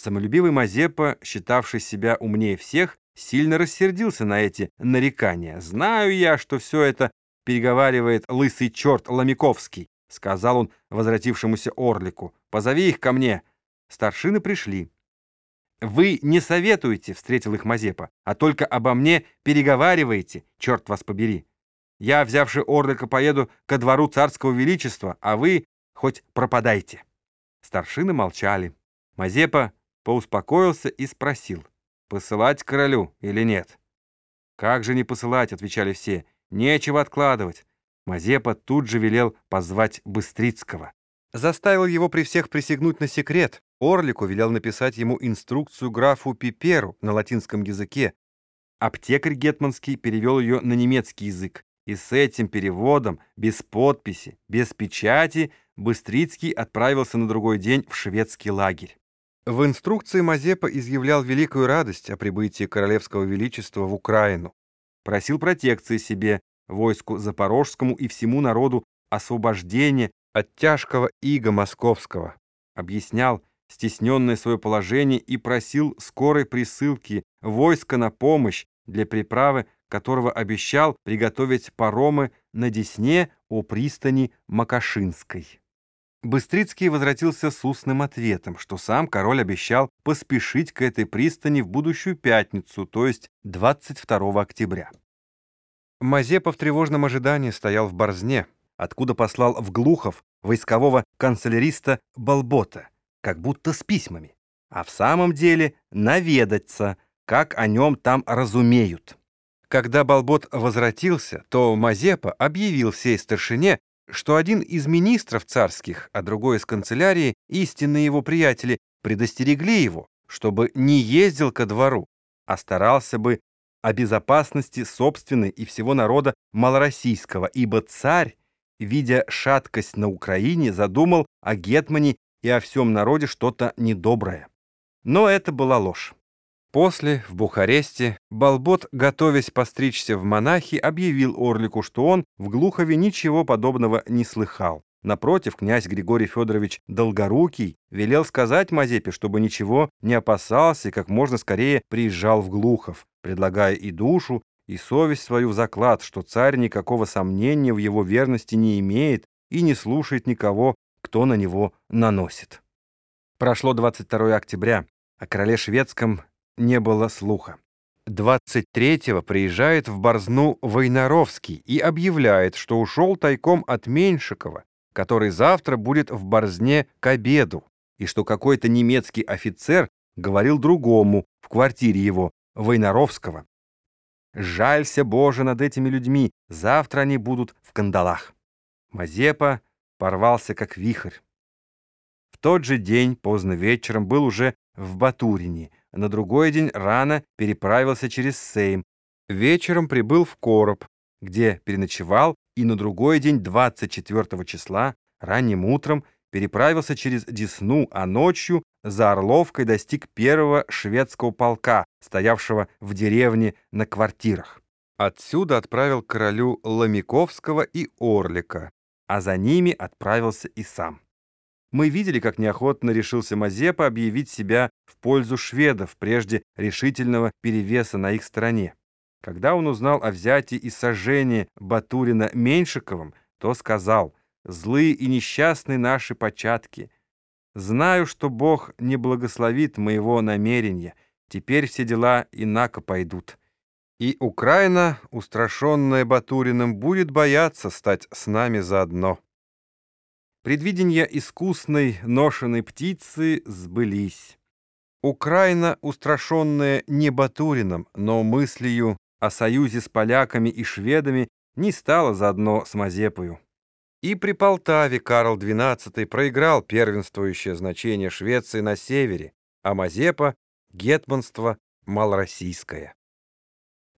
Самолюбивый Мазепа, считавший себя умнее всех, сильно рассердился на эти нарекания. «Знаю я, что все это переговаривает лысый черт Ломиковский», сказал он возвратившемуся Орлику. «Позови их ко мне». Старшины пришли. «Вы не советуете», — встретил их Мазепа, «а только обо мне переговариваете, черт вас побери. Я, взявши Орлика, поеду ко двору царского величества, а вы хоть пропадайте». Старшины молчали. Мазепа поуспокоился и спросил, посылать королю или нет. «Как же не посылать?» — отвечали все. «Нечего откладывать». Мазепа тут же велел позвать Быстрицкого. Заставил его при всех присягнуть на секрет. Орлику велел написать ему инструкцию графу Пиперу на латинском языке. Аптекарь Гетманский перевел ее на немецкий язык. И с этим переводом, без подписи, без печати, Быстрицкий отправился на другой день в шведский лагерь. В инструкции Мазепа изъявлял великую радость о прибытии Королевского Величества в Украину. Просил протекции себе, войску Запорожскому и всему народу освобождения от тяжкого ига московского. Объяснял стесненное свое положение и просил скорой присылки войска на помощь для приправы, которого обещал приготовить паромы на Десне у пристани Макашинской. Быстрицкий возвратился с устным ответом, что сам король обещал поспешить к этой пристани в будущую пятницу, то есть 22 октября. Мазепа в тревожном ожидании стоял в Борзне, откуда послал в Глухов войскового канцеляриста Балбота, как будто с письмами, а в самом деле наведаться, как о нем там разумеют. Когда Балбот возвратился, то Мазепа объявил всей старшине, что один из министров царских, а другой из канцелярии, истинные его приятели, предостерегли его, чтобы не ездил ко двору, а старался бы о безопасности собственной и всего народа малороссийского, ибо царь, видя шаткость на Украине, задумал о Гетмане и о всем народе что-то недоброе. Но это была ложь. После, в Бухаресте, Балбот, готовясь постричься в монахи, объявил Орлику, что он в Глухове ничего подобного не слыхал. Напротив, князь Григорий Федорович Долгорукий велел сказать Мазепе, чтобы ничего не опасался и как можно скорее приезжал в Глухов, предлагая и душу, и совесть свою в заклад, что царь никакого сомнения в его верности не имеет и не слушает никого, кто на него наносит. Прошло 22 октября. О короле шведском не было слуха. 23-го приезжает в Борзну Войнаровский и объявляет, что ушел тайком от Меньшикова, который завтра будет в Борзне к обеду, и что какой-то немецкий офицер говорил другому в квартире его, Войнаровского. «Жалься, Боже, над этими людьми, завтра они будут в кандалах». Мазепа порвался как вихрь. В тот же день, поздно вечером, был уже в Батурине, на другой день рано переправился через Сейм. Вечером прибыл в Короб, где переночевал, и на другой день, 24 числа, ранним утром, переправился через Десну, а ночью за Орловкой достиг первого шведского полка, стоявшего в деревне на квартирах. Отсюда отправил королю Ломиковского и Орлика, а за ними отправился и сам. Мы видели, как неохотно решился Мазепа объявить себя в пользу шведов, прежде решительного перевеса на их стороне. Когда он узнал о взятии и сожжении Батурина Меньшиковым, то сказал «Злые и несчастные наши початки. Знаю, что Бог не благословит моего намерения. Теперь все дела инако пойдут. И Украина, устрашенная Батуриным, будет бояться стать с нами заодно». Предвидения искусной ношенной птицы сбылись. Украина, устрашенная не Батурином, но мыслью о союзе с поляками и шведами, не стала заодно с Мазепою. И при Полтаве Карл XII проиграл первенствующее значение Швеции на севере, а Мазепа — гетманство малороссийское.